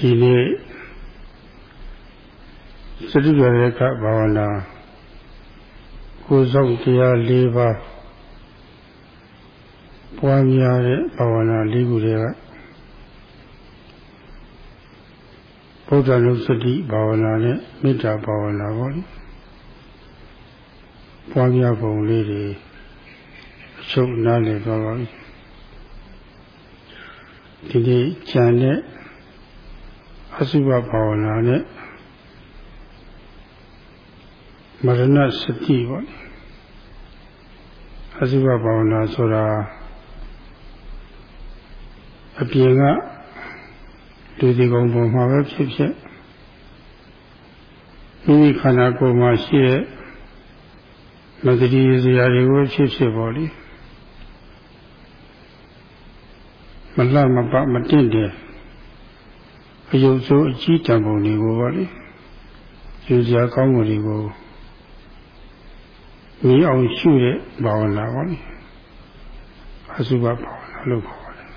ဒီနေ့စတိရရကဘာဝနာကိုယ်ဆောင်တရား၄ပါးပွားများတဲ့ဘာဝနာ၄ခုတွေကဗုဒ္ဓနုစတိဘာဝနာနဲ့မေတ္တာဘာဝနာပေါ့လေပွားများပုံလေးတွေအချုပ်နားလည်သွားပါပြီဒီနေ့ဉာဏ်နဲ့ အစုဘဘာဝနာနဲ့မရဏစတိပေါ့အစုဘဘာဝနာဆိုတာအပြင်ကလူဒီကုံပေါ်မှာပဲဖြစ်ဖြစ်မိမိခန္ဓာကိုယ်မှာရှိတဲ့မဂတိစရာတွေကိုဖြစ်ဖြစ်ပေါ်လိမလှမပမတင့်တယ် အယုတ်ဆိုးအကြီးတံပုံတွေကိုပေါ့လေယူစရာကောင်းမှုတွေကိုမြည်အောင်ရှုတဲ့ဘာဝနာပေါ့လေအစုဘဘာဝနာလို့ခေါ်ပါတယ်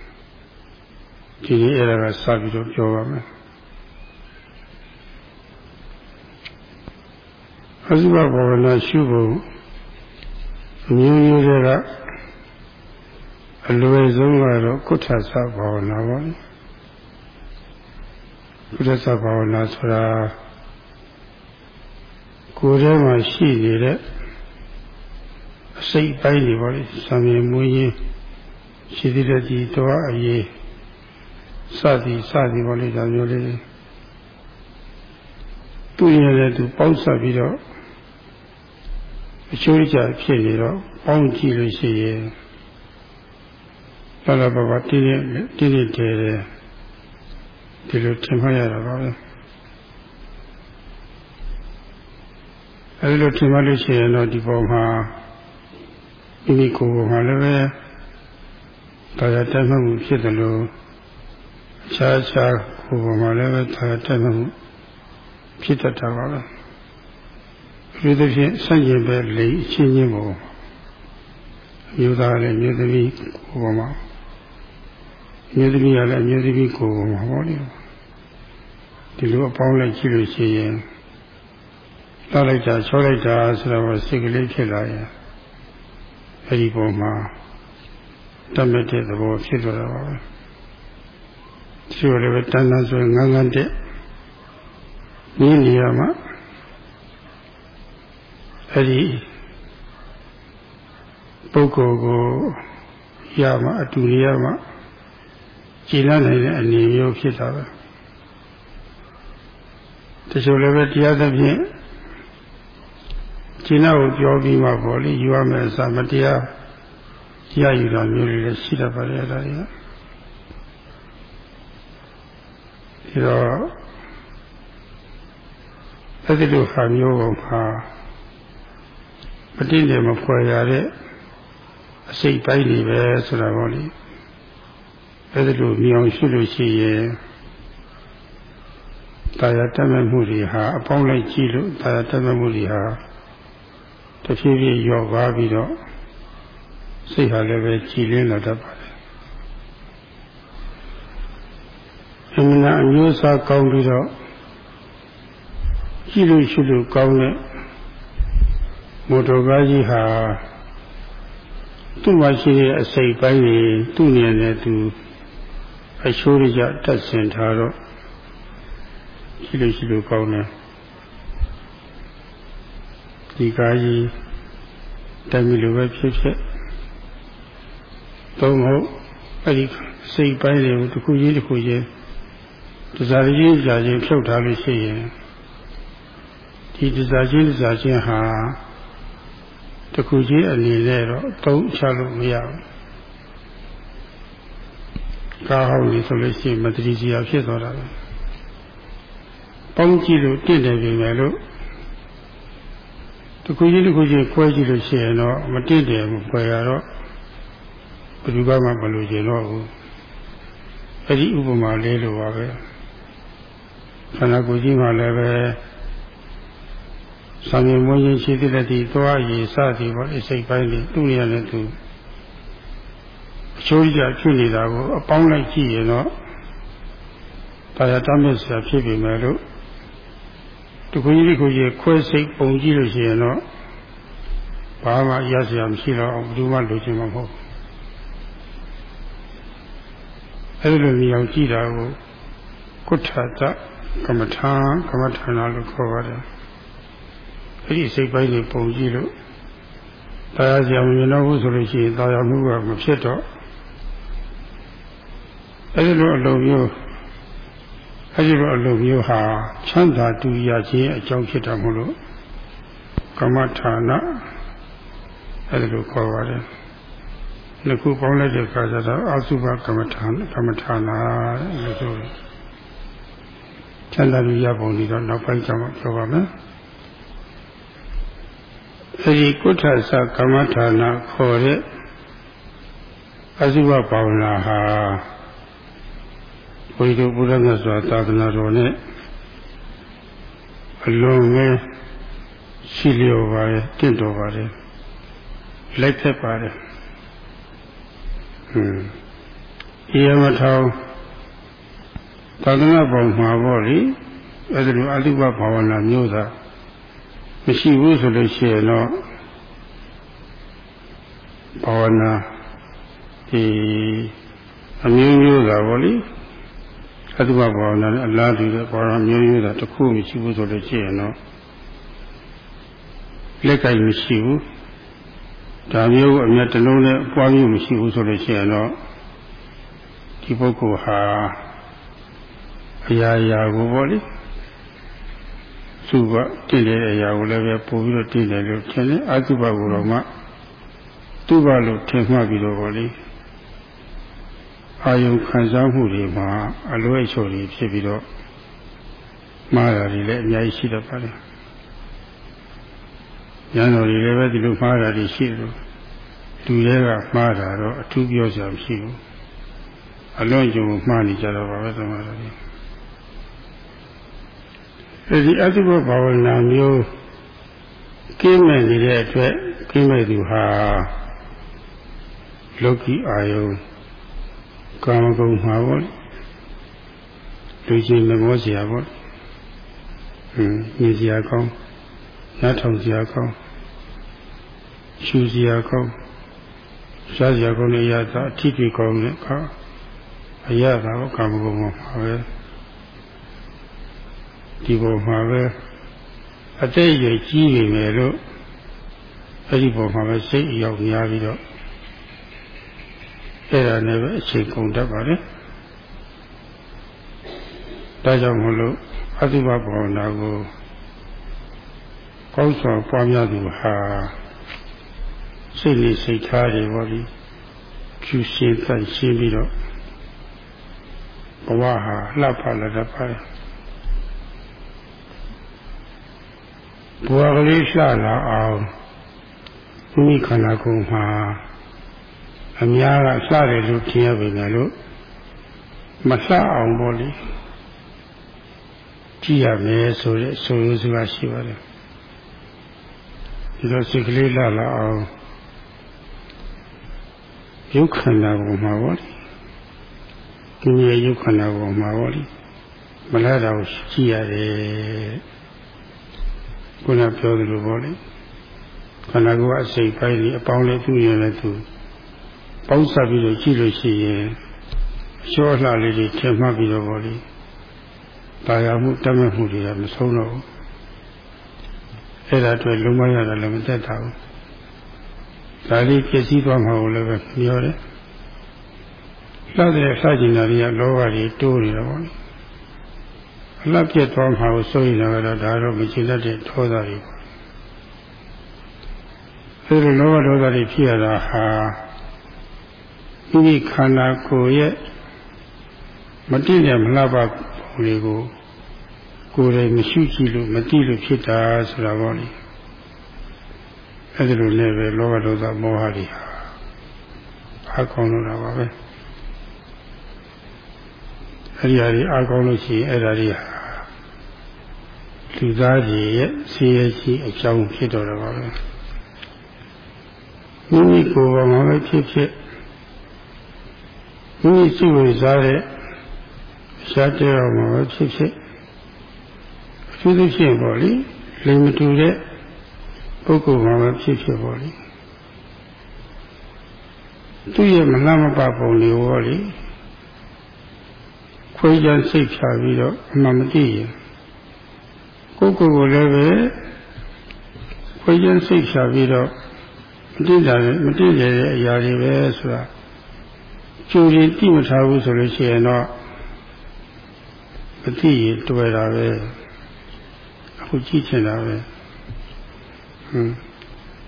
ဒီနေ့အဲ့ဒါကစပြီးတော့ပြောပါမယ်အစုဘဘာဝနာရှုဖို့မျိုးမျိုးတွေကအလွယ်ဆုံးကတော့ကုဋ္ဌသဘာဝနာပါ ကုဋ္ဌသဘာဝနာဆိုတာကိုယ်ထဲမှာရှိနေတဲ့အစိတ်ပိုင်းတွေပါလေသံမြင်မွေးရင်ရှိသေးတဲ့ဒီတော့အရေးစသည်စသည်ပါလေဒါမျိုးလေးသူ့ရဲ့လည်းသူပေါင်းစပ်ပြီးတော့အချိုးကြဖြစ်နေတော့ပေါင်းကြည့်လို့ရှိရင်လာလာပါပါတည်တည်တည်တည်တယ် ဒီလိုထင်မှတ်ရတာပါပဲအဲဒီလိုထင်မှတ်လို့ရှိရင်တော့ဒီပုံမှာမိမိကိုယ်ပေါ်မှာလည်းပဲတရားတတ်မှတ်မှုဖြစ်တယ်လို့အခြားခြားကိုယ်ပေါ်မှာလည်းပဲတရားတတ်မှတ်မှုဖြစ်တတ်တာပါပဲဒီသဖြင့်ဆန့်ကျင်ပဲလိအချင်းချင်းပေါ်မျိုးသားလည်းမျိုးသမီးကိုယ်ပေါ်မှာမျိုးသမီးကလည်းမျိုးသမီးကိုယ်ပေါ်မှာဟောတယ် ဒီလိုအပေါင်းလိုက်ကြည့်လို့ရှိရင်တောက်လိုက်တာချောလိုက်တာဆိုတော့စိတ်ကလေးဖြစ်လာရင်အဲဒီပုံမှာတတ်မဲ့တဲ့သဘောဖြစ်သွားတာပါပဲဒီလိုလည်းပဲတန်းတန်းဆိုငန်းငန်းတဲ့နည်းနေရာမှာအဲဒီပုဂ္ဂိုလ်ကိုရမှအတူရမှကြည်လန်းနိုင်တဲ့အနေမျိုးဖြစ်တာပဲ တချို့လည်းပဲတရားသဖြင့်ကျင့်တော့ပြောပြီးမှပေါ့လေယူရမယ်အစားမတရားရယူတာမျိုးတွေလည်းရှိတတ်ပါလေဒါတွေကဒီတော့အဲ့ဒီလိုဟာမျိုးပေါ်မှာမတည်တယ်မဖွယ်ရတဲ့အစိတ်ပိုင်းတွေပဲဆိုတာပေါ့လေအဲ့ဒီလိုမြောင်ရှိလို့ရှိရင် တရားတတ်မဲ့မှုတွေဟာအပေါင်းလိုက်ကြည့်လို့တရားတတ်မဲ့မှုတွေဟာတဖြည်းဖြည်းလျော့ပါပြီးတော့စိတ်ဟာလည်းပဲကြည်လင်းလာတတ်ပါတယ်အမှန်အမျိုးအစားကောင်းပြီးတော့ကြည့်လို့ရှိလို့ကောင်းတဲ့မော်တော်ကားကြီးဟာသူ့မှာရှိတဲ့အစိတ်ပိုင်းတွေသူ့နေနဲ့သူအချိုးရကြတက်ဆင်ထားတော့ ရှိလို့ရှိလို့ကောင်းတယ်ဒီကားကြီးတိုင်မီလိုပဲဖြစ်ဖြစ်သုံးဟုတ်အဲ့ဒီစိတ်ပိုင်းတွေကိုတစ်ခုချင်းတစ်ခုချင်းတစားချင်းကြာချင်းဖြုတ်ထားလို့ရှိရင်ဒီတစားချင်းတစားချင်းဟာတခုချင်းအနေနဲ့တော့သုံးချလို့မရဘူးကားဟောင်းကြီးဆိုလို့ရှိရင်မတတိစီယာဖြစ်သွားတာပဲ ပေါင်းကြည့်လို့တင့်တယ်ပြင်မယ်လို့တခုချင်းတခုချင်းခွဲကြည့်လို့ရှိရင်တော့မတင့်တယ်မခွဲရတော့ဘယ်သူမှမလို့ကျင်တော့ဘူးအဲ့ဒီဥပမာလေးလိုပါပဲခန္ဓာကိုယ်ကြီးမှလည်းပဲဆံမြင်မွေးခြင်းရှိသည့်တည်းသွားရည်စသည်ပေါ့အစိတ်ပိုင်းလေးသူ့နေရာနဲ့သူအချိုးကြဖြစ်နေတာကိုအပေါင်းလိုက်ကြည့်ရင်တော့တတာယာတမ်းမဲ့ဆရာဖြစ်ပြီမဲ့လို့ တခုကြီးတခုကြီးခွဲစိတ်ပုံကြည့်လို့ရှိရင်တော့ဘာမှရစရာမရှိတော့ဘူးဘယ်သူမှလိုချင်မှာမဟုတ်အဲ့လိုမြင်အောင်ကြည့်တာကိုကုဋ္ဌတကမ္မထာကမ္မထာနာလို့ခေါ်ပါတယ်အဲ့ဒီစိတ်ပိုင်းတွေပုံကြည့်လို့တရားစရာမမြင်တော့ဘူးဆိုလို့ရှိရင်တရားမှုကမဖြစ်တော့အဲ့ဒီလိုအလုံးမျိုး အဲ့ဒီလိုအလုံးမျိုးဟာချမ်းသာတူရခြင်းအကြောင်းဖြစ်တာမို့လို့ကမ္မထာနာအဲ့ဒီလိုခေါ်ပါတယ်နှစ်ခုပေါင်းလိုက်တဲ့အခါကျတော့အစုဘကမ္မထာကမ္မထာနာလို့ဆိုတယ်ချမ်းသာတူရပုံဒီတော့နောက်ပိုင်းကျမှပြောပါမယ်အဲဒီကုဋ္ဌသကမ္မထာနာခေါ်တဲ့အစုဘဘာဝနာဟာ ဘုရားဘုရားမြတ်စွာသာသနာတော်နဲ့အလုံးငယ်ရှိလျော်ပါရဲ့တင့်တော်ပါတယ်လိုက်သက်ပါတယ်ဟွန်းအေယမထောင်သာသနာပေါ်မှာပေါ့လေအဲဒီလိုအတုပဘာဝနာမျိုးသာမရှိဘူးဆိုလို့ရှိရင်တော့ဘာဝနာဒီအမျိုးမျိုးသာပေါ့လေ အတုပဘာဝနာနဲ့အလားတူတဲ့ဘာဝနာမျိုးမျိုးသာတစ်ခုမရှိဘူးဆိုလို့ရှိရင်တော့လက်ကင်မရှိဘူးဒါမျိုးအမြတ်တလုံးနဲ့ပွားမျိုးမရှိဘူးဆိုလို့ရှိရင်တော့ဒီပုဂ္ဂိုလ်ဟာအရာရာကိုပေါ့လေသူကတည်တဲ့အရာကိုလည်းပဲပို့ပြီးတော့တည်တယ်လို့ထင်တယ်အတုပကိုတော့မှသူ့ဘာလို့ထင်မှတ်ပြီးတော့ပေါ့လေ အာယုခံစားမှုတွေမှာအလွဲအချော်တွေဖြစ်ပြီးတော့မှားတာတွေလည်းအများကြီးရှိတတ်ပါတယ်။ညာတော်တွေလည်းပဲဒီလိုမှားတာတွေရှိတယ်လူတွေကမှားတာတော့အထူးပြောစရာမရှိဘူး။အလွန်ကြုံမှားနေကြတော့ပါပဲသမားတော်တွေ။အဲဒီအတုပဘာဝနာမျိုးကင်းမဲ့နေတဲ့အတွက်ကင်းမဲ့သူဟာလောကီအာယု ကာမဂုဏ်မှာပေါ့လူချင်းမမောစရာပေါ့ဟင်းမြင်စရာကောင်းနားထောင်စရာကောင်းရှူစရာကောင်းစားစရာကောင်းတဲ့ရတာအထီးတွေကောင်းတဲ့အခါအရသာကိုကာမဂုဏ်မှာပဲဒီပုံမှာပဲအတိတ်ရကြီးနေမယ်လို့အဲ့ဒီပုံမှာပဲစိတ်အရောက်များပြီးတော့ အဲ့ဒါနဲ့ပဲအချိန်ကုန်တတ်ပါလေဒါကြောင့်မလို့အတုပဘာဝနာကိုကောင်းစွာပွားများသူဟာစိတ်လေးစိတ်ထားတွေပေါ့ဒီကျူရှင်းတန်ရှင်းပြီးတော့ဘဝဟာလှပလာတတ်ပါတယ်ဘဝကလေးလှလာအောင်မိမိခန္ဓာကိုယ်မှာ အများကလှတယ်လို့ထင်ရပေမဲ့လို့မလှအောင်ပေါ့လေကြည့်ရမယ်ဆိုတဲ့ဆိုရိုးစကားရှိပါတယ်ဒီလိုစိတ်ကလေးလှလာအောင်ရုပ်ခန္ဓာကိုယ်မှာပေါ့လေဒီရဲ့ရုပ်ခန္ဓာကိုယ်မှာပေါ့လေမလှတာကိုကြည့်ရတယ်ခုနပြောသလိုပေါ့လေခန္ဓာကိုယ်အစိတ်ပိုင်းကြီးအပေါင်းလေးသူ့ရင်လည်းသူ ပေါင်းစပ်ပြီးတော့ကြည့်လို့ရှိရင်ရှောလှလေးတွေထင်မှတ်ပြီးတော့ပေါ့လေတာယာမှုတတ်မဲ့မှုတွေကမဆုံးတော့ဘူးအဲ့ဒါအတွက်လုံးမရတာလည်းမသက်တာဘူးဒါလေးပြည့်စည်သွားမှာကိုလည်းပဲပြောတယ်လှတဲ့စကြင်တာတွေကလောဘတွေတိုးနေတော့ပေါ့လေအလတ်ပြတ်သွားမှာကိုစိုးရိမ်တာကတော့ဒါတော့မချင်တတ်တဲ့ဒေါသတွေပေါ့အဲဒီလောဘဒေါသတွေဖြစ်ရတာဟာ ဒီခန္ဓာကိုယ်ရဲ့မတည်တဲ့မလှပပုံလေးကိုကိုယ်တိုင်မရှိကြည့်လို့မတည်လို့ဖြစ်တာဆိုတာပေါ့လေအဲဒီလိုနဲ့ပဲလောဘဒေါသမောဟတွေဟာအကောင်းလို့တာပါပဲအဲ့ဒီဟာတွေအကောင်းလို့ရှိရင်အဲ့ဒါတွေဟာလူသားကြီးရဲ့ဆင်းရဲရှိအကြောင်းဖြစ်တော်တယ်ပါပဲမိမိကိုယ်ကမှပဲဖြစ်ဖြစ် မိမိစိတ်ဝင်စားတဲ့ရှားတဲ့အောင်မှာပဲဖြစ်ဖြစ်အထူးသဖြင့်ပေါ့လေလိမ်မတူတဲ့ပုဂ္ဂိုလ်မှာပဲဖြစ်ဖြစ်ပေါ့လေသူ့ရဲ့မနာမပပုံလေးဟောလေခွေးကြစိတ်ဖြာပြီးတော့အမှမသိရင်ကိုယ်ကိုယ်ကိုလည်းပဲခွေးကြစိတ်ဖြာပြီးတော့မသိကြတယ်မသိကြတဲ့အရာတွေပဲဆိုတာ ကျိုးရင်တိမထားဘူးဆိုလို့ရှိရင်တော့မသိရင်တွေ့တာပဲအခုကြည့်ချင်တာပဲဟွန်း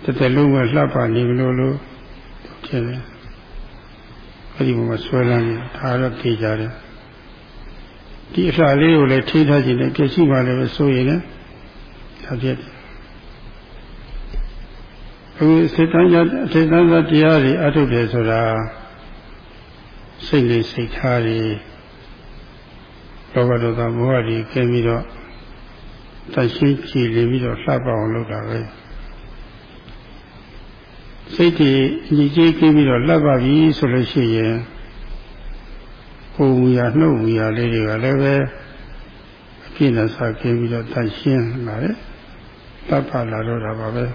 တစ်သက်လုံးကလှပနေမလို့လို့ထင်တယ်အဲ့ဒီမှာဆွဲလန်းနေတာဒါတော့သိကြတယ်ဒီအစာလေးကိုလည်းထိထားခြင်းနဲ့ပြည့်စုံပါလည်းပဲဆိုရင်လည်းဒါဖြစ်တယ်အခုစေတန်းရစေတန်းသာတရားတွေအထုတ်တယ်ဆိုတာ စိတ်လေးစိတ်ထားတွေလောဘဒေါသမောဟတွေကင်းပြီးတော့တရှိကြည်လင်ပြီးတော့လှပအောင်လုပ်တာပဲစိတ်တွေညီကြီးကင်းပြီးတော့လှပပြီဆိုလို့ရှိရင်ပုံမူရနှုတ်မူရလေးတွေကလည်းပဲအပြည့်နဲ့စားကင်းပြီးတော့တရှင်းလာတယ်လှပလာတော့တာပါပဲ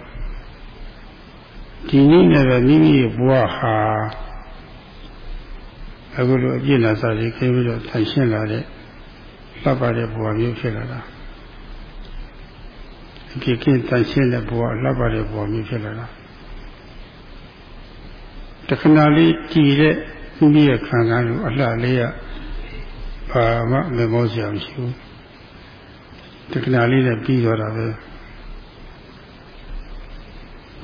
ဒီနည်းနဲ့ပဲမိမိရဲ့ဘဝဟာ အခုလိုအပြည့်နဲ့စားကင်းပြီးတော့တရှင်းလာတဲ့လှပတဲ့ဘဝမျိုးဖြစ်လာတာအပြည့်ကင်းတရှင်းတဲ့ဘဝလှပတဲ့ဘဝမျိုးဖြစ်လာတာတခဏလေးကြည်တဲ့မိမိရဲ့ခံစားလို့အလှလေးကဘာမှမမောစရာမရှိဘူးတခဏလေးနဲ့ပြီးသွားတာပဲ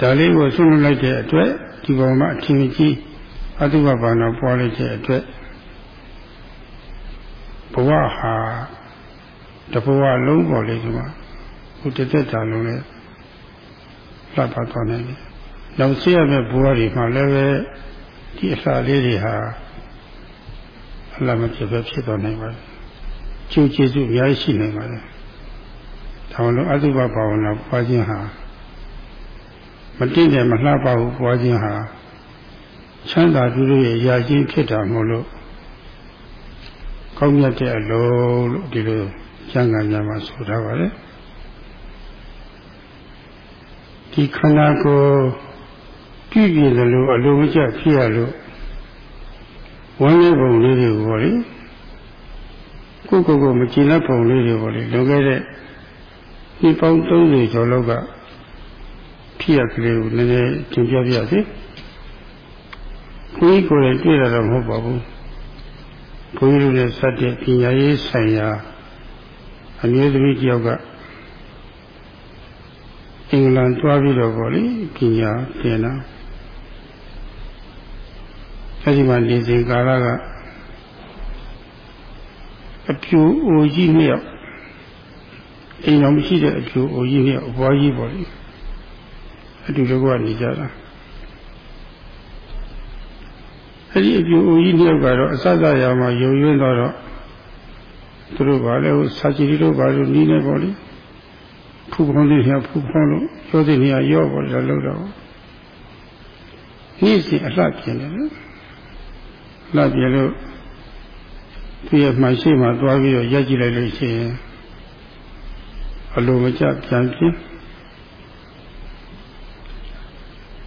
ဒါလေးကိုဆွလို့လိုက်တဲ့အတွက်ဒီပေါ်မှာအထင်ကြီး အတုပဘာနာပွားလိုက်တဲ့အတွက်ဘဝဟာတဘဝလုံးပေါ်လေးဒီမှာဟိုတက်တက်တာလုံးနဲ့လှပ်ပါသွားနိုင်တယ်နောက်ဆက်ရမယ့်ဘဝတွေမှာလည်းပဲဒီအစာလေးတွေဟာအလမဖြစ်ပဲဖြစ်သွားနိုင်ပါတယ်ကျိုးကျေးဇူးအများကြီးရှိနိုင်ပါတယ်ဒါလို့အတုပဘာဝနာပွားခြင်းဟာမတင့်တယ်မလှပဘူးပွားခြင်းဟာ ချမ်းသာသူတို့ရဲ့ရာချင်းဖြစ်တာမို့လို့ကောင်းမြတ်တဲ့အလုံးလို့ဒီလိုကျမ်းဂန်များမှာဆိုထားပါတယ်ဒီခန္ဓာကိုယ်ပြည့်ပြည့်သလိုအလိုမကျဖြစ်ရလို့ဝမ်းလေးပုံလေးတွေကိုပေါ့လေကိုယ့်ကိုယ်ကိုမကြည်လက်ပုံလေးတွေပေါ့လေလွန်ခဲ့တဲ့ဒီပေါင်း30ကျော်လောက်ကဖြစ်ရကလေးကိုနည်းနည်းသင်ပြပြစေ ကိုယ်ကိုယ်လည်းတွေ့ရတော့မဟုတ်ပါဘူးဘုန်းကြီးတို့ရဲ့စတဲ့ပညာရေးဆိုင်ရာအမျိုးသမီးတယောက်ကအင်္ဂလန်တွားပြီးတော့ပေါ့လေပညာသင်တာအဲဒီမှာနေစဉ်ကာလကအပြူအိုကြီးနှစ်ယောက်အိမ်တော်မရှိတဲ့အပြူအိုကြီးနှစ်ယောက်အဘွားကြီးပေါ့လေအတူတကွနေကြတာ အဲဒီအပြူအိုကြီးနှစ်ယောက်ကတော့အစစရာမှာယုံရင်းတော့သူတို့ကလည်းစာကြည့်လို့ပါလို့နီးနေပေါ့လေဖူဖုံးလေးရဖူဖုံးလို့ရောတဲ့နေရာရောပေါ့လေလောက်တော့နေ့စဉ်အလှပြင်းတယ်နော်လှပြလို့သူရဲ့မှန်ရှိမှသွားပြီးတော့ရက်ကြည့်လိုက်လို့ရှိရင်အလိုမကျပြန်ပြင်း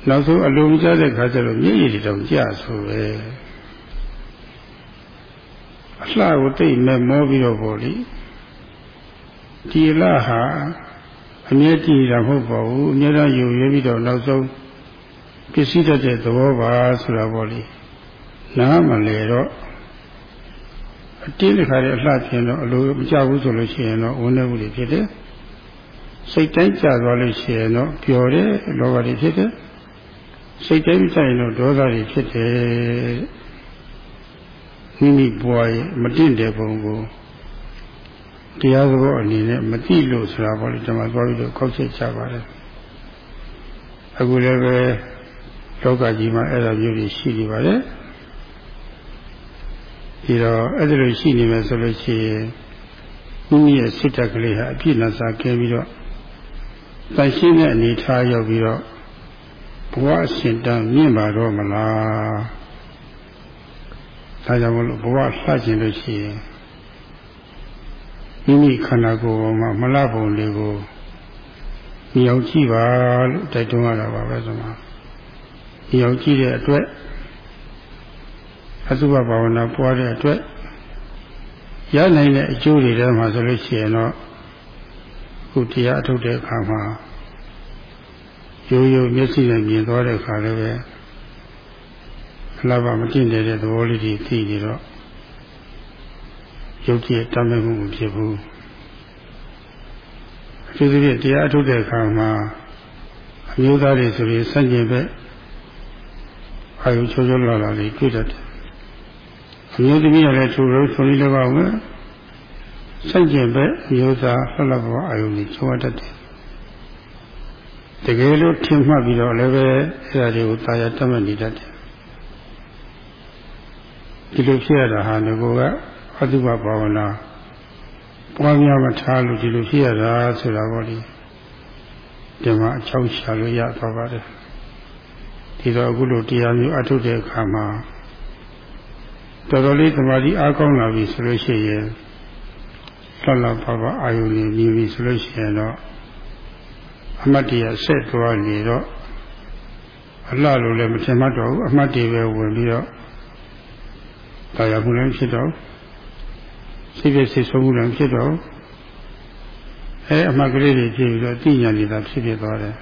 နောက်ဆုံးအလိုမကျတဲ့ခါကျတော့မျက်ရည်တွေတောင်ကျဆိုပဲအလှကိုတိတ်မဲ့မောပြီးတော့ပေါ့လေဒီလဟာအမြဲတည်တာမဟုတ်ပါဘူးအမြဲတမ်းယူရပြီးတော့နောက်ဆုံးပစ္စည်းတတ်တဲ့သဘောပါဆိုတာပေါ့လေနားမလဲတော့အတင်းတစ်ခါတည်းအလှပြင်တော့အလိုမကြဘူးဆိုလို့ရှိရင်တော့ဝန်းနေမှုတွေဖြစ်တယ်စိတ်တိုင်းကြသွားလို့ရှိရင်တော့ပျော်တယ်လောဘတွေဖြစ်တယ် စိတ်တိုင်းကြရင်တော့ဒေါသတွေဖြစ်တယ်မိမိဘဝရဲ့မတင့်တဲ့ပုံကိုတရားသဘောအနေနဲ့မသိလို့ဆိုတာပေါ့လေကျွန်မသွားပြီးတော့ကောက်ချက်ချပါတယ်အခုလည်းပဲလောကကြီးမှာအဲ့ဒါမျိုးတွေရှိနေပါတယ်ဒီတော့အဲ့ဒါလိုရှိနေမယ်ဆိုလို့ရှိရင်မိမိရဲ့စိတ်ဓာတ်ကလေးဟာအပြည့်နဲ့စားကဲပြီးတော့တန်ရှင်းတဲ့အနေထားရောက်ပြီးတော့ ဘဝအရှင်တန်မြင့်ပါတော့မလားဒါကြောင့်မလို့ဘဝလှခြင်းလို့ရှိရင်မိမိခန္ဓာကိုယ်ပေါ်မှာမလပုံတွေကိုမြောက်ကြည့်ပါလို့တိုက်တွန်းရတာပါပဲဆိုမှာမြောက်ကြည့်တဲ့အတွက်အသုဘဘာဝနာပွားတဲ့အတွက်ရနိုင်တဲ့အကျိုးတွေထဲမှာဆိုလို့ရှိရင်တော့ခုတရားထုတ်တဲ့အခါမှာ ရိုးရိုးမျက်စိနဲ့မြင်သွားတဲ့အခါလည်းပဲအလားပါမတင့်တဲ့သဘောလေးတွေသိနေတော့ယုတ်ကြည်တမ်းမှုမဖြစ်ဘူးအထူးသဖြင့်တရားထုတ်တဲ့အခါမှာအမျိုးသားတွေဆိုရင်စัจကျင်ပဲအာယုချိုးချိုးလာလာလေးတွေ့တတ်တယ်အမျိုးသမီးကလည်းချိုးလို့ဆိုလေးလည်းပါမယ်စัจကျင်ပဲအမျိုးသားလှလှဘဝအာယုကြီးချိုးတတ်တယ် တကယ်လို့ထင်မှတ်ပြီးတော့လည်းပဲအဲဒါတွေကိုတာယာတတ်မှတ်နေတတ်တယ်ဒီလိုဖြစ်ရတာဟာငကိုကအတုပဘာဝနာပွားများမထားလို့ဒီလိုဖြစ်ရတာဆိုတာပေါ့လေဒီမှာအချောက်ရှာလို့ရသွားပါတယ်ဒီတော့အခုလိုတရားမျိုးအထုတ်တဲ့အခါမှာတော်တော်လေးသမာဓိအားကောင်းလာပြီဆိုလို့ရှိရင်လှလှပပအာယုန်ကြီးမြည်ပြီဆိုလို့ရှိရင်တော့ အမတ်တရားဆက်သွားနေတော့အလှလို့လည်းမထင်မှတ်တော့ဘူးအမတ်တွေပဲဝင်ပြီးတော့တာယာမှုလည်းဖြစ်တော့စိတ်ပြည့်စိတ်ဆုံးမှုလည်းဖြစ်တော့အဲအမှတ်ကလေးတွေဖြစ်ပြီးတော့သိညာနေတာဖြစ်ဖြစ်သွားတယ်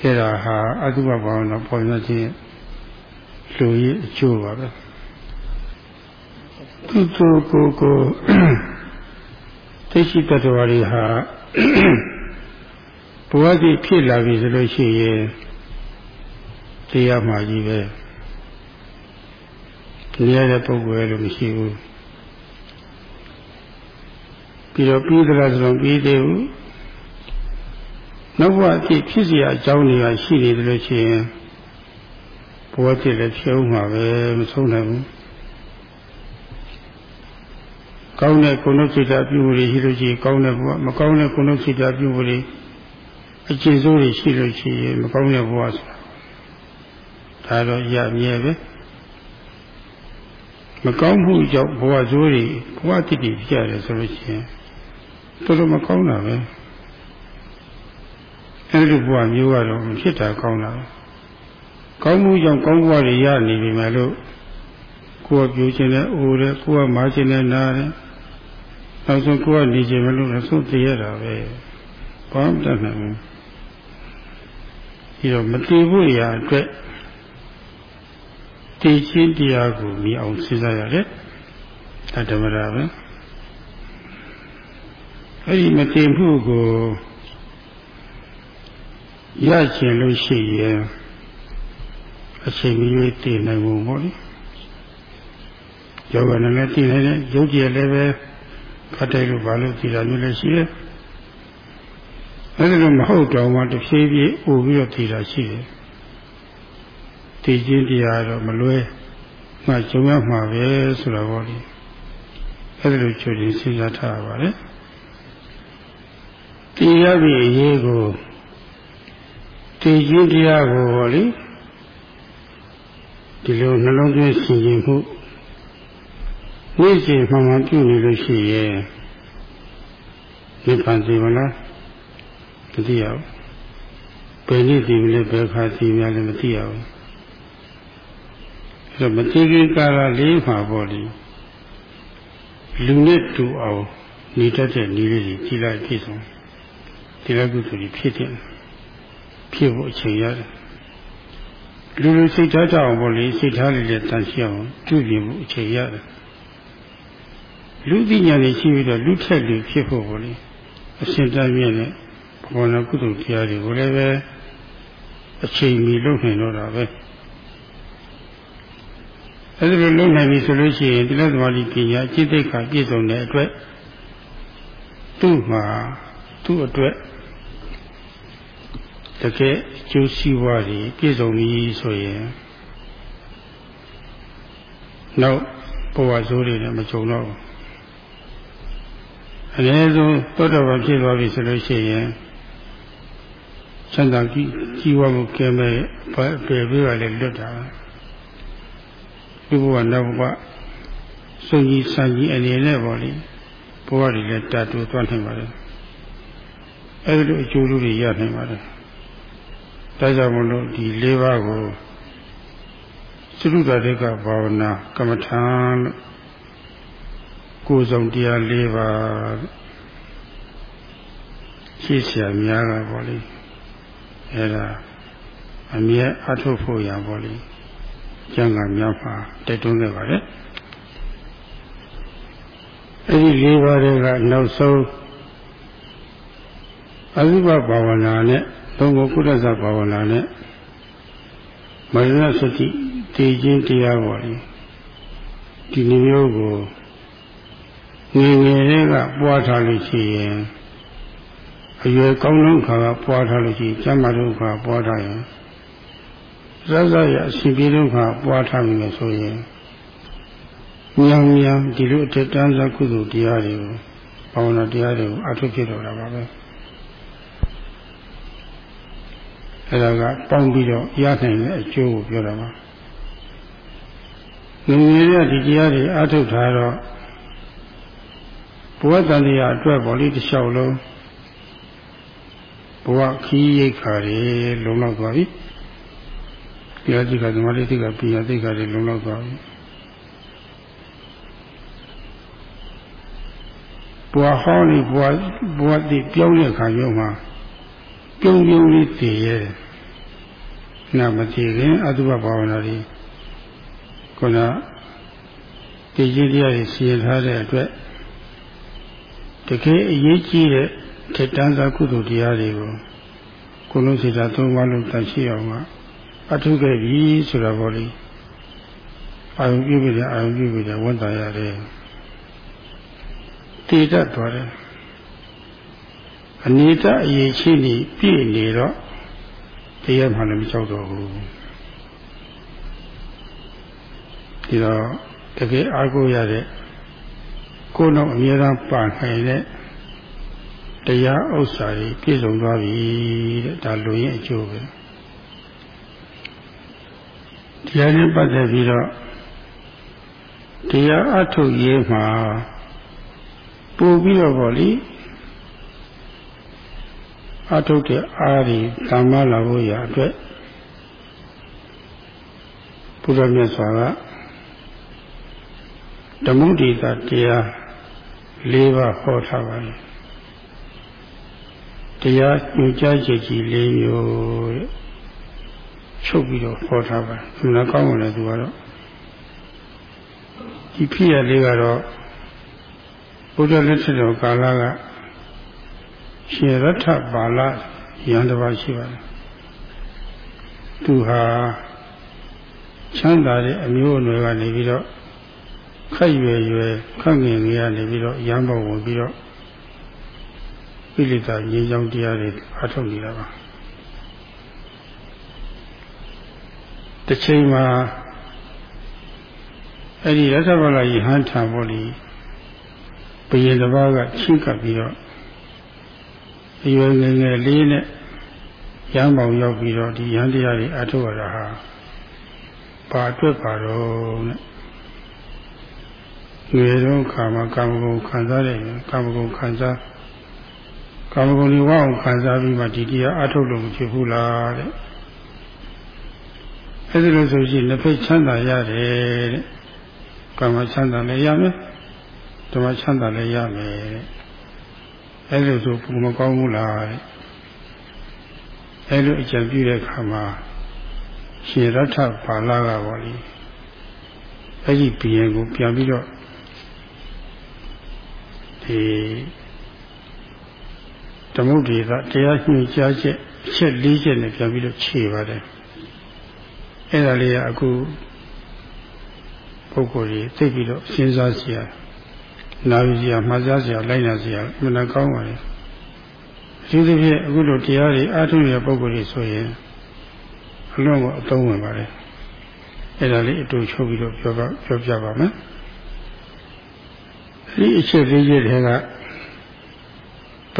အဲဒါဟာအတုပဘောင်းတော့ပေါ်ရခြင်းလူကြီးအကျိုးပါပဲသူသူကိုကိုသိရှိတတ်တော်တွေဟာ ဘဝကြီးဖြစ်လာပြီဆိုလို့ရှိရင်တရားမှကြီးပဲတရားတဲ့ပုဂ္ဂိုလ်လည်းမရှိဘူးပြီးတော့ပြီးသလားဆိုတော့ပြီးသေးဘူးနောက်ဘဝအဖြစ်ဖြစ်เสียအကြောင်းတွေကရှိနေတယ်လို့ရှိရင်ဘဝဖြစ်လည်းဖြစ်အောင်မှာပဲမဆုံးနိုင်ဘူးကောင်းတဲ့ကုဏစိတ်ဓာတ်ပြုမှုတွေရှိလို့ရှိရင်ကောင်းတဲ့ဘဝမကောင်းတဲ့ကုဏစိတ်ဓာတ်ပြုမှုတွေ အခြေစိုးတွေရှိလို့ရှိရင်မကောင်းတဲ့ဘဝဆိုတာဒါတော့ရမြဲပဲမကောင်းမှုကြောင့်ဘဝဆိုးတွေဘဝတည်တည်ဖြစ်ရတယ်ဆိုလို့ရှိရင်တော်တော်မကောင်းတာပဲအဲဒီဘဝမျိုးကတော့မဖြစ်တာကောင်းတာကောင်းမှုကြောင့်ကောင်းဘဝတွေရနေပြီမဲ့လို့ကိုယ်ပြူခြင်းနဲ့အိုတယ်ကိုယ်ကမာခြင်းနဲ့နားတယ်နောက်ဆုံးကိုယ်ကနေခြင်းမလို့လည်းဆုံးတည်ရတာပဲဘာမှမတတ်နိုင်ဘူး ဒီတော့မတည်ဖို့ရာအတွက်တည်ခြင်းတရားကိုမြင်အောင်စဉ်းစားရတယ်ဒါဓမ္မရာပဲအဲ့ဒီမတည်မှုကိုရချင်လို့ရှိရင်အချိန်မီလေးတည်နိုင်ဖို့ပေါ့လေယောဂနဲ့လည်းတည်နိုင်တယ်ရုပ်ကြည်လည်းပဲဖတ်တယ်လို့ဘာလို့တည်တာမျိုးလည်းရှိတယ် အဲ့ဒါလိုမဟုတ်တော့မှတစ်ဖြည်းဖြည်းအိုပြီးတော့တည်တာရှိတယ်တည်ခြင်းတရားတော့မလွဲမှကျုံရမှာပဲဆိုတော့ဗောလေအဲ့ဒါလိုချုပ်ချင်းစဉ်းစားထားပါလေတည်ရပြီအရေးကိုတည်ခြင်းတရားကိုဗောလေဒီလိုနှလုံးသွင်းဆင်ခြင်မှုနေ့စဉ်မှန်မှန်ပြုနေလို့ရှိရဲ့နိဗ္ဗာန်စီမလား မသိရဘူးဘယ်နည်းဒီလဲဘယ်ခါစီများလဲမသိရဘူးအဲ့တော့မသိခင်ကာလလေးမှာပေါ့လေလူနဲ့တူအောင်နေတတ်တဲ့နည်းလေးကြီးကြည်လိုက်ပြည့်စုံဒီလိုကုသိုလ်ကြီးဖြစ်တယ်ဖြစ်ဖို့အချိန်ရတယ်လူလူစိတ်ထားကြအောင်ပေါ့လေစိတ်ထားလေးနဲ့တန်ရှင်းအောင်ပြုပြင်ဖို့အချိန်ရတယ်လူသိညာတွေရှိပြီးတော့လူထက်လူဖြစ်ဖို့ပေါ့လေအရှင်တန်းမြင့်တဲ့ ဘောနကုသိုလ်တရားတွေကိုလည်းပဲအချိန်မီလုပ်နိုင်တော့တာပဲအဲဒီလိုလုပ်နိုင်ပြီဆိုလို့ရှိရင်ဒီလက်သမားကြီးပညာအကျင့်သိက္ခာပြည့်စုံတဲ့အတွက်သူ့မှာသူ့အတွက်တကယ်အကျိုးစီးပွားတွေပြည့်စုံပြီဆိုရင်နောက်ဘဝဆိုးတွေလည်းမကြုံတော့ဘူးအနည်းဆုံးသောတော်ဘာဖြစ်သွားပြီဆိုလို့ရှိရင် ချမ်းသာကြီးကြီးဝါမှုကဲမဲ့ပယ်ပြီးပါလေလွတ်တာဒီဘဝနောက်ဘဝစုံကြီးဆန်ကြီးအနေနဲ့ပေါ့လေ ဘဝတွေလည်းတတ်တူသွားနိုင်ပါတယ်အဲဒီလိုအကျိုးတွေရနိုင်ပါတယ်ဒါကြောင့်မလို့ဒီ၄ပါးကိုသုဒ္ဓတိကဘာဝနာကမ္မထာလို့ကိုယ်ဆောင်တရား၄ပါးရှိเสียများတာပေါ့လေ အဲဒါအမြဲအထုဖို့ရပေါ့လေကျမ်းဂန်များမှာတိုက်တွန်းခဲ့ပါတယ်အဲဒီ၄ပါးတွေကနောက်ဆုံးအဝိဘဘာဝနာနဲ့သုံးခုကုသဇဘာဝနာနဲ့မရဏစတိတည်ခြင်းတရားပေါ်လေဒီမျိုးကိုငယ်ငယ်လေးကပွားထားလို့ရှိရင် အရွယ်ကောင်းလုံးခါကပွားထားလို့ရှိရင်ကျမ်းမာလုံးခါပွားထားရင်ဇဇရအရှင်ပြေလုံးခါပွားထားပြီလို့ဆိုရင်ဉာဏ်ဉာဏ်ဒီလိုအထက်တန်းစားကုသိုလ်တရားတွေကိုဘာဝနာတရားတွေကိုအထုဖြစ်တော့တာပါပဲအဲဒါကပေါင်းပြီးတော့ရနိုင်တဲ့အကျိုးကိုပြောတာပါငငယ်ရဒီတရားတွေအထုတ်ထားတော့ဘဝတန်တရားအတွက်ပေါ်လေးတစ်လျှောက်လုံး ဘဝခီးရိတ်ခါတွေလုံလောက်သွားပြီတရားကြည့်ကဓမ္မလေးသိကပိယသိကတွေလုံလောက်သွားပြီဘဝဟောင်းလေးဘဝဘဝတိပြောင်းတဲ့ခါမျိုးမှာပြုံးပြုံးလေးတည်ရဲ့နာမတည်ခင်အတုပဘာဝနာတွေခုနတည်ကြည်တရားတွေစီရင်ထားတဲ့အတွက်တကယ်အရေးကြီးတဲ့ ထက်တန်းစားကုသိုလ်တရားတွေကိုကိုလုံးစေတာသုံးပါးလုံးတန်ရှိအောင်ကအထုခဲ့ပြီဆိုတော့ဗောလေအာယုပြုပြီတဲ့အာယုပြုပြီတဲ့ဝန်တာရတယ်တည်တတ်သွားတယ်အနေတအရေးရှိနေပြည့်နေတော့တရားမှလည်းမကြောက်တော့ဘူးဒီတော့တကယ်အားကိုးရတဲ့ကိုယ်တော့အမြဲတမ်းပါနိုင်တဲ့ တရားဥစ္စာကြီးပြည့်စုံသွားပြီတဲ့ဒါလူရင်အကျိုးပဲတရားနဲ့ပတ်သက်ပြီးတော့တရားအထုတ်ရေးမှာပို့ပြီးတော့ဗောလေအထုတ်တဲ့အားဒီဓမ္မလာဖို့ရအတွက်ဘုရားမြတ်စွာကဓမ္မတိကတရား၄ပါးဟောထားပါတယ် တရားညွှန်ကြားချက်ကြီး၄မျိုးတဲ့ချုပ်ပြီးတော့ဟောထားပါတယ်ဒီမှာကောင်းတယ်သူကတော့ဒီဖြစ်ရလေးကတော့ဘုရားလက်ထက်တော်ကာလကရှင်ရထပါဠယန္တပါရှိပါတယ်သူဟာချမ်းသာတဲ့အမျိုးအနွယ်ကနေပြီးတော့ခက်ရွယ်ရွယ်ခက်ငင်ငယ်ကနေပြီးတော့ရမ်းပေါ်ဝင်ပြီးတော့ ပိဋကရေချောင်းတရားတွေအထုတ်နေတာပါတစ်ချိန်မှာအဲ့ဒီရသဗလာယဟန်ထာဘောလီဘယင်တစ်ပါးကချိကပ်ပြီးတော့အရွယ်ငယ်ငယ်လေးနဲ့ရမ်းပေါင်ရောက်ပြီးတော့ဒီရန်တရားတွေအထုတ်ရတာဟာဘာအတွက်ပါတော့နဲ့ငယ်တော့ခါမှာကာမဂုဏ်ခံစားတယ်ကာမဂုဏ်ခံစား ကာမဂုဏ်တွေဝအောင်ခံစားပြီးမှဒီတရားအထုတ်လို့မဖြစ်ဘူးလားတဲ့အဲဒီလိုဆိုရင်နှစ်ဖက်ချမ်းသာရတယ်တဲ့ကာမချမ်းသာလည်းရမယ်ဓမ္မချမ်းသာလည်းရမယ်တဲ့အဲလိုဆိုပုံမကောင်းဘူးလားတဲ့အဲလိုအကြံပြုတဲ့အခါမှာရှင်ရထဘာလာကပေါ့လေအဲဒီဘီယံကိုပြန်ပြီးတော့ဒီ သမုဒ္ဒေကတရားညွှန်ကြားချက်အချက်၄ချက်နဲ့ပြန်ပြီးတော့ခြေပါတယ်အဲ့ဒါလေးကအခုပုဂ္ဂိုလ်ကြီးသိပြီးတော့စဉ်းစားစရာနာယူစရာမှားစားစရာလိုက်နာစရာအမှန်ကောင်းပါလေအထူးသဖြင့်အခုလိုတရားတွေအားထုတ်နေတဲ့ပုဂ္ဂိုလ်တွေဆိုရင်အလွန်ကိုအသုံးဝင်ပါလေအဲ့ဒါလေးအတူချုပ်ပြီးတော့ပြောပါပြောပြပါမယ်ဒီအချက်လေးချက်တွေက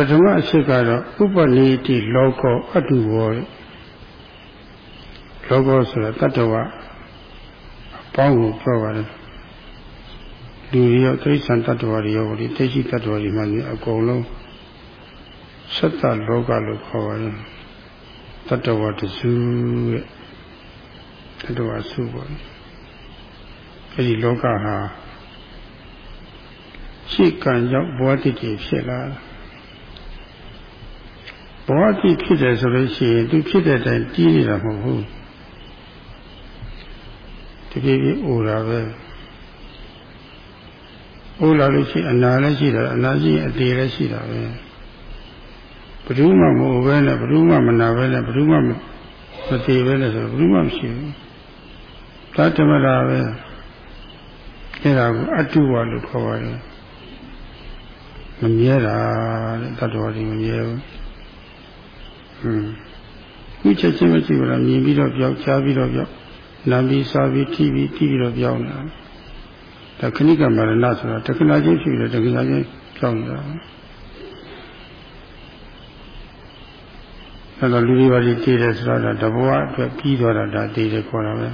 ပထမအချက်ကတော့ဥပနိတိလောကောအတုဝောလောကောဆိုတာတတ္တဝအပေါင်းကိုပြောပါတယ်လူတွေရောတိရစ္ဆာန်တ attva တွေရောဒီတိရှိတ attva တွေမှလည်းအကုန်လုံးသတ္တလောကလို့ခေါ်ပါတယ်တ attva တစုတဲ့တ attva စုပေါ့အဲဒီလောကဟာရှိကံကြောင့်ဘဝတိတိဖြစ်လာ ဘဝတိဖြစ်တယ်ဆိုလို့ရှိရင်သူဖြစ်တဲ့အတိုင်းတီးနေတာမဟုတ်ဘူးတပြေးပြေးအိုတာပဲအိုလာလို့ရှိအနာလည်းရှိတာအနာရှိရင်အသေးလည်းရှိတာပဲဘယ်သူမှမအိုပဲနဲ့ဘယ်သူမှမနာပဲနဲ့ဘယ်သူမှမသေးပဲနဲ့ဆိုတော့ဘယ်သူမှမရှိဘူးသာတမလာပဲအဲ့ဒါကိုအတုဝါလို့ခေါ်ပါတယ်မမြဲတာတဲ့တတ္တဝါတွေမမြဲဘူး ဟွန်းခုချက်ချင်းမရှိဘူးလားမြင်ပြီးတော့ပြောက်ကြားပြီးတော့ပြောက်နာပြီးစားပြီးထိပြီးထိပြီးတော့ပြောင်းနေတာဒါခဏိကမရဏဆိုတာတခဏချင်းရှိတယ်တခဏချင်းပြောင်းနေတာအဲ့တော့လူတွေပါတည်တယ်ဆိုတော့တဘဝအတွက်ပြီးသွားတာဒါတည်တယ်ခေါ်တာပဲ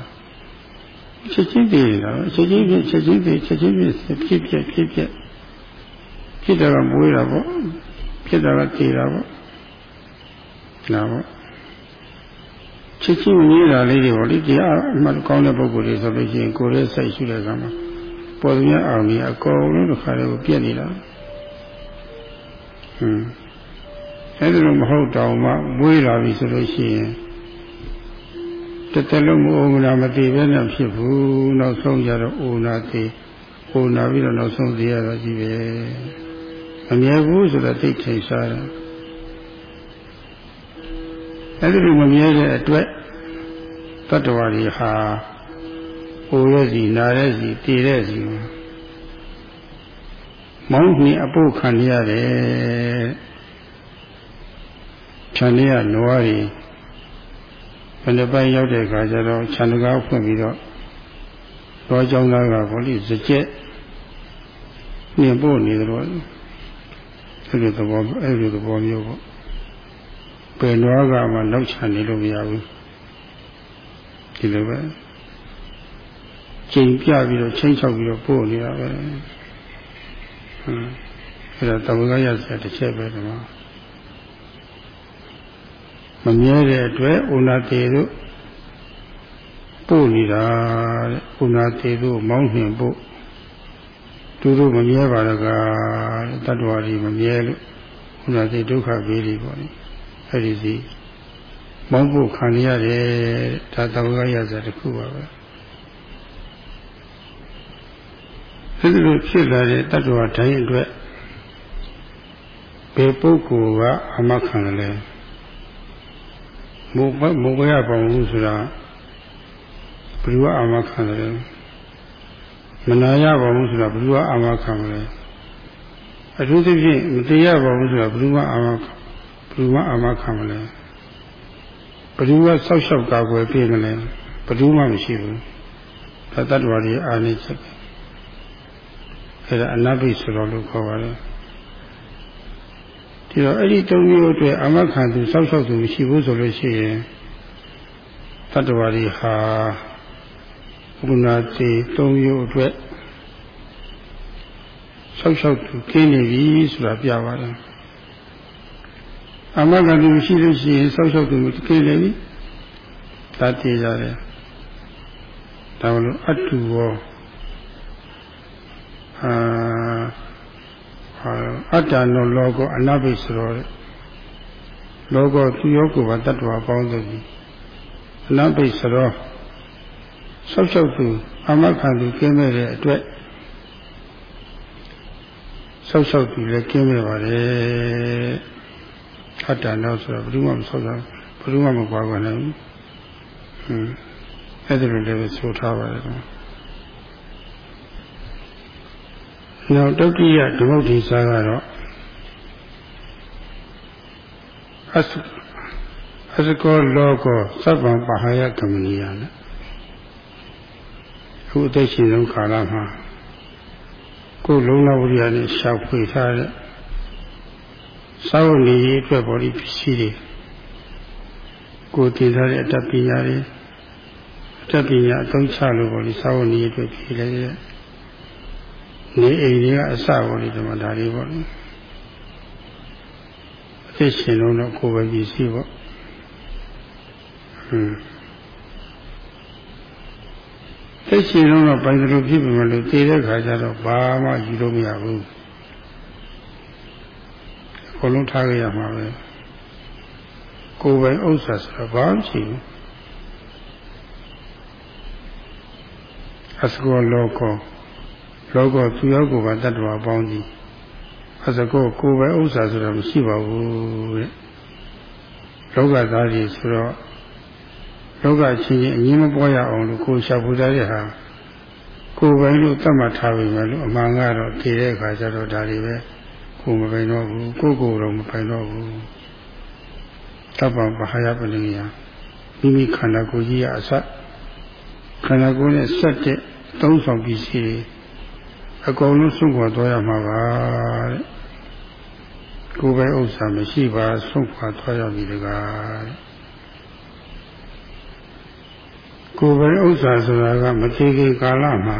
ချက်ချင်းတည်နေတာပဲချက်ချင်းဖြစ်ချက်ချင်းတည်ချက်ချင်းဖြစ်ဖြစ်ဖြစ်ဖြစ်ဖြစ်ဖြစ်တာကမွေးတာပေါ့ဖြစ်တာကတည်တာပေါ့ နာပေါ့ချက်ချင်းမြည်တာလေးတွေပေါ့လေတရားအမှန်ကောင်းတဲ့ပုဂ္ဂိုလ်တွေဆိုလို့ရှိရင်ကိုယ်ရဲ့စိတ်ရှိတဲ့ကံမှာပေါ်ပြအောင်ကြီးအကုန်လုံးတစ်ခါတည်းကိုပြက်နေတာဟွန်းအဲဒီလိုမဟုတ်တောင်မှမွေးလာပြီဆိုလို့ရှိရင်တတလုံးမအောင်လားမသိပဲနဲ့ဖြစ်ဘူးနောက်ဆုံးကြတော့အိုနာသေးအိုနာပြီးတော့နောက်ဆုံးသေးရတော့ကြီးပဲအမြဲဘူးဆိုတော့သိထိန်စားတယ် အဲဒီလိုမမြဲတဲ့အတွက်တတ္တဝါတွေဟာိုရဲ့စီနာရဲ့စီတည်ရဲ့စီမောင်းနှင်းအပုတ်ခံရတယ်ခြံလေးကနွားတွေဘယ်နှပိုင်းရောက်တဲ့အခါကျတော့ခြံတကားဖွင့်ပြီးတော့တော့ကြောင်းသားကဘောလိစကြက်နှင်ပို့နေတယ်လို့အဲ့ဒီသဘောအဲ့ဒီသဘောမျိုးပေါ့ပ ယ်နွားကမှနောက်ခြံနေလို့မရဘူးဒီလိုပဲချိန်ပြပြီးတော့ချိန်ချောက်ပြီးတော့ပို့နေတာပဲဟမ်အဲ့ဒါတဝကရဆရာတစ်ချက်ပဲဒီမှာမမြဲတဲ့အတွက်ဥနာတေတို့ပို့နေတာတဲ့ဥနာတေတို့မောင်းနှင်ပို့သူတို့မမြဲပါတော့ကတတ္တဝါကြီးမမြဲလို့ဥနာတေဒုက္ခပေးလိပေါ့လေ အဲ့ဒီစီမောင်းဖို့ခံရတယ်ဒါတဝကရဆရာတစ်ခုပါပဲအဲဒီလိုဖြစ်လာတဲ့တ attva တိုင်းအတွက်ဘယ်ပုဂ္ဂိုလ်ကအမခံလဲမုတ်မုတ်ရပါဘူးဆိုတာဘယ်သူကအမခံလဲမနာရပါဘူးဆိုတာဘယ်သူကအမခံလဲအထူးသဖြင့်မတရားပါဘူးဆိုတာဘယ်သူကအမ ဘယ်သူကအမခံလဲဘယ်သူကဆောက်ရှောက်ကာကွယ်ပေးမလဲဘယ်သူမှမရှိဘူးဒါတ attva တွေအာနိချက်ပဲအဲ့ဒါအနဘိဆိုတော်လို့ခေါ်ပါတယ်ဒီတော့အဲ့ဒီသုံးမျိုးအတွက်အမခံသူစောက်ရှောက်သူမရှိဘူးဆိုလို့ရှိရင်တတ္တဝါတွေဟာဘုနာတိသုံးမျိုးအတွက်ဆောက်ရှောက်သူကျင်းနေပြီဆိုတာပြပါတယ် အမခံသူရှိလို့ရှိရင်ဆောက်ရှောက်သူကျင်းနေပြီဒါတည်ကြတယ်ဒါလို့အတူရောအာအတ္တနောလောကောအနဘိဆိုတော့လောကောသူယောကိုပါတတ္တဝါပေါင်းစုကြီးအနဘိဆိုတော့ဆောက်ရှောက်သူအမခံသူကျင်းမဲ့တဲ့အတွက်ဆောက်ရှောက်သူလည်းကျင်းမဲ့ပါတယ် အတ္တနောဆိုတော့ဘယ်သူမှမဆောက်တာဘယ်သူမှမကွာကွာနိုင်ဘူးဟွန်းအဲ့ဒါလိုလည်းဆိုထားပါတယ်ကွာနောက်တုတ်တိယဓမ္မုဋ္ဌိစာကတော့အစအစကောလောကောသဗ္ဗံပဟာယကမနိယနဲ့အခုအသက်ရှင်ဆုံးကာလမှာကိုယ်လုံးလဝရိယနဲ့ရှာဖွေထားတဲ့ သာဝနေရေးအတွက်ပေါ်ဒီပစ္စည်းတွေကိုယ်တည်ထားတဲ့အတ္တပညာတွေအတ္တပညာအသုံးချလို့ပေါ်ဒီသာဝနေရေးအတွက်ပြည်လဲတဲ့နေအိမ်တွေကအစပေါ်လေဒီမှာဒါလေးပေါ့လေအသက်ရှင်လုံးတော့ကိုယ်ပဲကြည့်စီပေါ့ဟွန်းသက်ရှင်လုံးတော့ပိုင်သလိုဖြစ်ပြီမလို့တည်တဲ့ခါကျတော့ဘာမှယူလို့မရဘူးအ ကုန်လုံးထားကြရမှာပဲကိုယ်ပိုင်ဥစ္စာဆိုတော့ဘာမှမရှိဘူးအစကောလောကောလောကသူရောက်ကိုပါတတ္တဝါပေါင်းသည်အစကောကိုယ်ပဲဥစ္စာဆိုတာမရှိပါဘူးတဲ့လောကသားကြီးဆိုတော့လောကချင်းချင်းအငြင်းမပွားရအောင်လို့ကိုယ်ရှာဖွေတဲ့ဟာကိုယ်ပဲလို့သတ်မှတ်ထားပြီမယ်လို့အမှန်ကတော့တည်တဲ့အခါကျတော့ဒါတွေပဲ ကိုယ်မပိုင်တော့ဘူးကိုယ်ကိုယ်တော့မပိုင်တော့ဘူးတပ္ပံပဟာယပလင်ယမိမိခန္ဓာကိုယ်ကြီးရအစခန္ဓာကိုယ်နဲ့ဆက်တဲ့သုံးဆောင်ပစ္စည်းတွေအကုန်လုံးဆုံးခွာသွားရမှာပါတဲ့ကိုယ်ပဲဥစ္စာမရှိပါဆုံးခွာသွားရပြီတကားတဲ့ကိုယ်ပဲဥစ္စာဆိုတာကမသေးခင်ကာလမှာ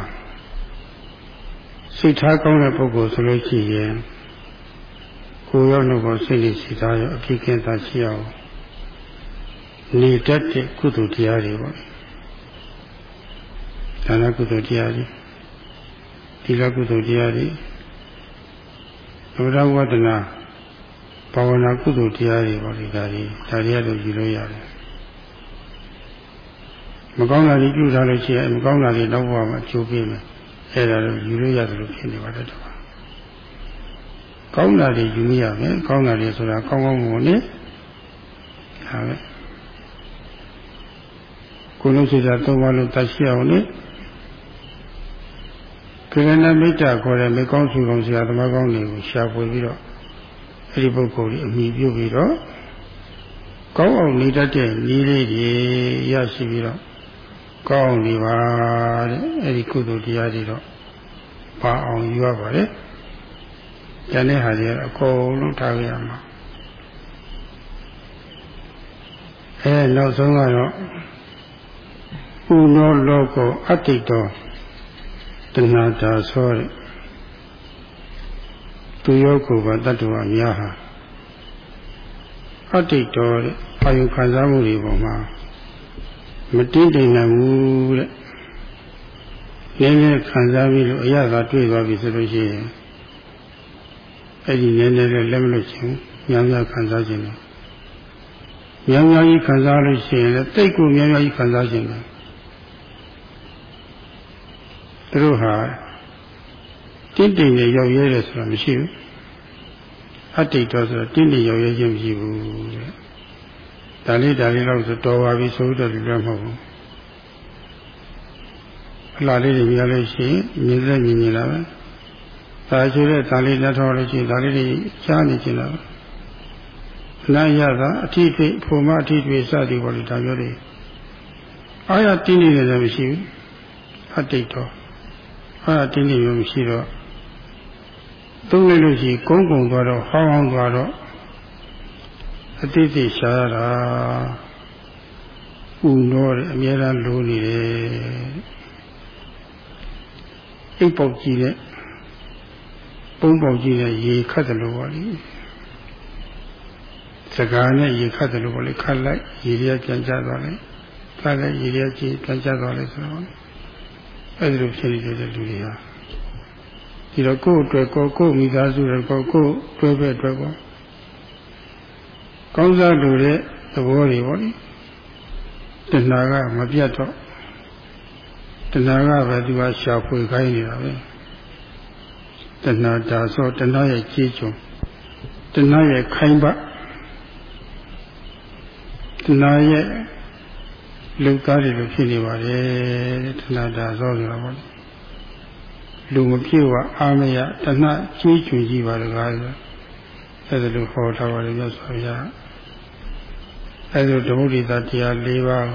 စိတ်ထားကောင်းတဲ့ပုဂ္ဂိုလ်ဆိုလို့ရှိရင် ကိုယ်ရောနှုတ်ကိုစိတ်လေးစိတ်ထားရောအပြည့်ကင်းသာရှိအောင်နေတတ်တဲ့ကုသိုလ်တရားတွေပေါ့ဒါနကုသိုလ်တရားတွေသီလကုသိုလ်တရားတွေဘုရားဝဒနာဘာဝနာကုသိုလ်တရားတွေပေါ့ဒီဒါတွေဒါတွေကတော့ယူလို့ရတယ်မကောင်းတာတွေပြုထားလို့ရှိရင်မကောင်းတာတွေတော့ဘဝမှာအကျိုးပေးမယ်အဲ့ဒါတော့ယူလို့ရတယ်လို့ဖြစ်နေပါတယ်တော့ ကောင်းတာတွေယူရမယ်ကောင်းတာတွေဆိုတာကောင်းကောင်းမွန်နေဒါပဲကိုယ်လုံးစိတ်ဓာတ်သုံးပါးလုံးတရှိအောင်လေကေရဏမိတ္တခေါ်တဲ့မေကောင်းစုကောင်းဆရာသမားကောင်းတွေကိုရှာဖွေပြီးတော့အဲ့ဒီပုဂ္ဂိုလ်ကြီးအမိပြုပြီးတော့ကောင်းအောင်နေတတ်တဲ့နည်းလေးတွေရရှိပြီးတော့ကောင်းနေပါတဲ့အဲ့ဒီကုသိုလ်တရားတွေတော့ပါအောင်ယူရပါတယ်။ ကျန်တဲ့ဟာတွေအကုန်လုံးထားကြရမှာ။အဲနောက်ဆုံးကတော့ဥနောလောကောအတ္တိတောတဏှာတာဆိုတဲ့သူရောကိုယ်ပါတတ္တဝများဟာအတ္တိတောတဲ့အာယုခံစားမှုတွေပေါ်မှာမတင်းတိမ်နိုင်ဘူးတဲ့နည်းနည်းခံစားပြီးလို့အရသာတွေ့သွားပြီဆိုလို့ရှိရင် အဲ့ဒီနည်းနည်းလည်းလက်မလို့ချင်းများများခံစားခြင်းတယ်များများကြီးခံစားလို့ရှိရင်လည်းတိတ်ကိုများများကြီးခံစားခြင်းတယ်သူတို့ဟာတင်းတိမ်နဲ့ရောက်ရဲတယ်ဆိုတာမရှိဘူးအတ္တိတော်ဆိုတော့တင်းတိမ်ရောက်ရဲခြင်းမရှိဘူးတဲ့ဒါလေးဒါလေးတော့ဆိုတော်ပါပြီဆိုတော့ဒီလိုမဟုတ်ဘူးအလားလေးတွေမြင်လို့ရှိရင်မြင်တဲ့မြင်နေလားပဲ ဒါချိုးတဲ့ဒါလေးလက်ထောက်လို့ရှိရင်ဒါလေးတွေရှားနေခြင်းလားအနာရတာအထီးထိဖို့မအထီးတွေစသည်ပေါ်လို့ဒါပြောတယ်အာရတင်းနေတယ်မရှိဘူးအတိတ်တော့အာရတင်းနေရမရှိတော့သုံးလိုက်လို့ရှိရင်ကုန်းကုံသွားတော့ဟောင်းဟောင်းသွားတော့အတိတ်တိရှားတာဥနောတဲ့အများအားလိုနေတယ်အိပ်ပေါက်ကြီးတဲ့ ပုံပေါက်ကြီးတဲ့ရေခတ်တယ်လို့ပါလိစကားနဲ့ရေခတ်တယ်လို့ပါလိခတ်လိုက်ရေရပြန်ကျသွားလိုက်ခတ်လိုက်ရေရကြီးပြန်ကျသွားလိုက်ဆိုတော့အဲ့ဒီလိုဖြစ်နေတဲ့လူတွေဟာဒီတော့ကိုယ့်အတွက်ကိုကိုယ့်မိသားစုတွေကိုကိုယ့်တွဲဘက်အတွက်ပေါ့ကောင်းစားလို့တဲ့သဘောတွေပေါ့လေတဏှာကမပြတ်တော့တဏှာကပဲသူကရှာဖွေခိုင်းနေတာပဲ တဏှာဒါဆိုတဏှာရဲ့ကြီးကျုံတဏှာရဲ့ခိုင်းပတဏှာရဲ့လူသားတွေလိုဖြစ်နေပါတယ်တဏှာဒါဆိုဆိုတာပေါ့လူမဖြစ်ဝအာမယတဏှာကြီးကျုံကြီးပါတကားဆိုအဲ့ဒါလိုဟောထားပါတယ်မြတ်စွာဘုရားအဲဒါဓမ္မဋ္ဌိတာတရား၄ပါး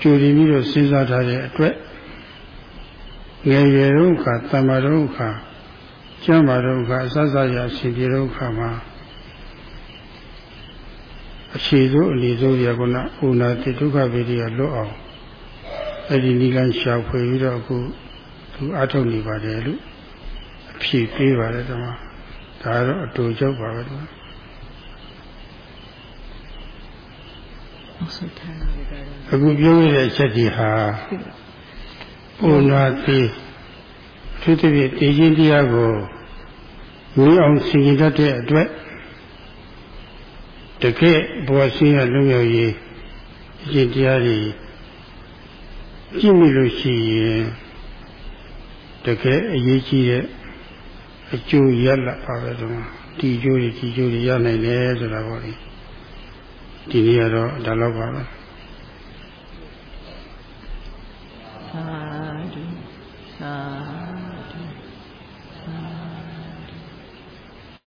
ကြိုတင်ပြီးတော့စဉ်းစားထားတဲ့အတွက် ငယ်ရွယ်ဒုက္ခတမ္မာဒုက္ခကျမ်းမာဒုက္ခအစစရအရှင်ပြေဒုက္ခမှာအခြေစိုးအနေစိုးရကုဏဥနာတိဒုက္ခဗေဒိယလွတ်အောင်အဲ့ဒီနိလန်းရှာဖွေပြီးတော့အခုသူအထုတ်နေပါတယ်လို့ဖြည့်ပေးပါတယ်ဒီမှာဒါတော့အတူချုပ်ပါပဲဒီမှာအခုပြောရတဲ့အချက်ကြီးဟာ ပုံနာသေးသူတည်းအရင်တရားကိုမင်းအောင်စီရင်တတ်တဲ့အတွက်တကယ့်ဘောဆင်းရလုံရောက်ရေးအရင်တရားကြီးကြည့်မိလို့ရှိရင်တကယ်အရေးကြီးတဲ့အကျိုးရလာပါပဲဒီမှာဒီအကျိုးတွေဒီအကျိုးတွေရနိုင်တယ်ဆိုတာပေါ့လေဒီနေ့ကတော့ဒါတော့ပါပဲသာ uh,